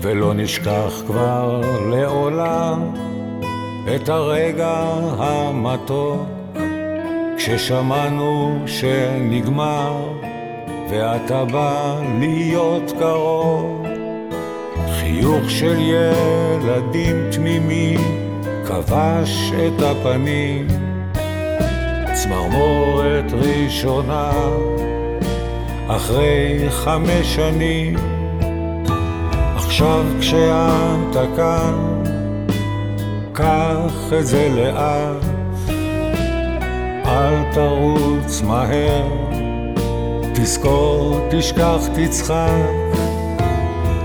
ולא נשכח כבר לעולם את הרגע המתוק כששמענו שנגמר ואתה בא להיות קרוב. חיוך של ילדים תמימים כבש את הפנים צמרמורת ראשונה אחרי חמש שנים עכשיו כשאתה כאן. קח את זה לאט. אל תרוץ מהר. תזכור, תשכח, תצחק.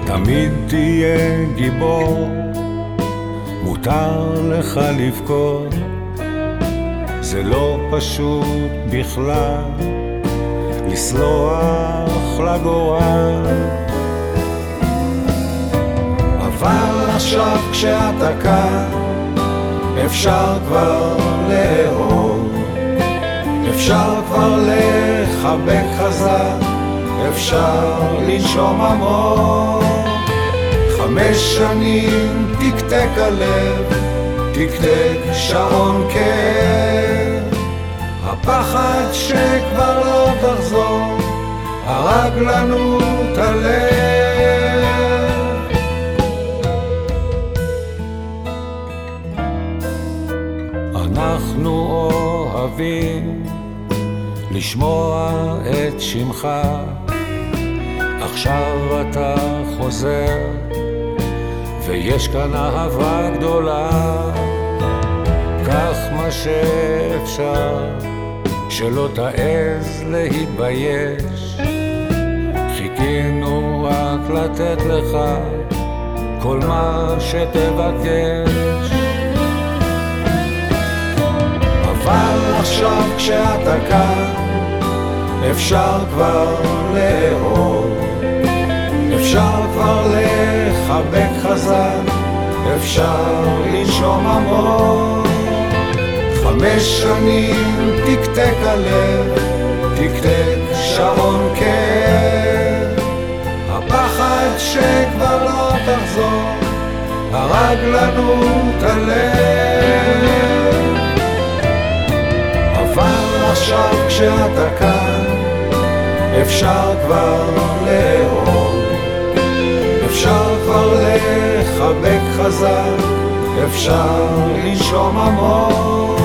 תמיד תהיה גיבור. מותר לך לבכות. זה לא פשוט בכלל. לסלוח לגורל. עכשיו כשאתה כאן, אפשר כבר לאהוב, אפשר כבר לחבק חזק, אפשר לנשום עמוק. חמש שנים תקתק הלב, תקתק שעון כאב. הפחד שכבר לא תחזור, הרג לנו את הלב. אנחנו אוהבים לשמוע את שמך, עכשיו אתה חוזר, ויש כאן אהבה גדולה. קח מה שאפשר, שלא תעז להתבייש. חיכינו רק לתת לך כל מה שתבקש. אבל עכשיו כשאתה כאן, אפשר כבר לאהוב, אפשר כבר לחבק חזק, אפשר לנשום עמוק. חמש שנים תקתק הלב, תקתק שעון כאב. הפחד שכבר לא תחזור, הרג לנו את הלב. כשאתה כאן, אפשר כבר לאהוב, אפשר כבר לחבק חזק, אפשר לנשום עמוק.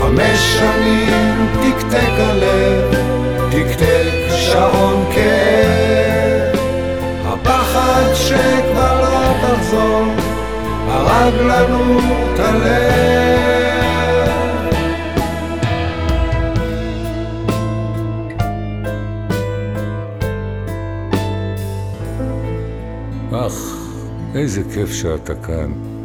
חמש שנים תקתק הלב, תקתק שעון כאב. הפחד שכבר לא תחזור, הרג לנו את הלב. אך, איזה כיף שאתה כאן.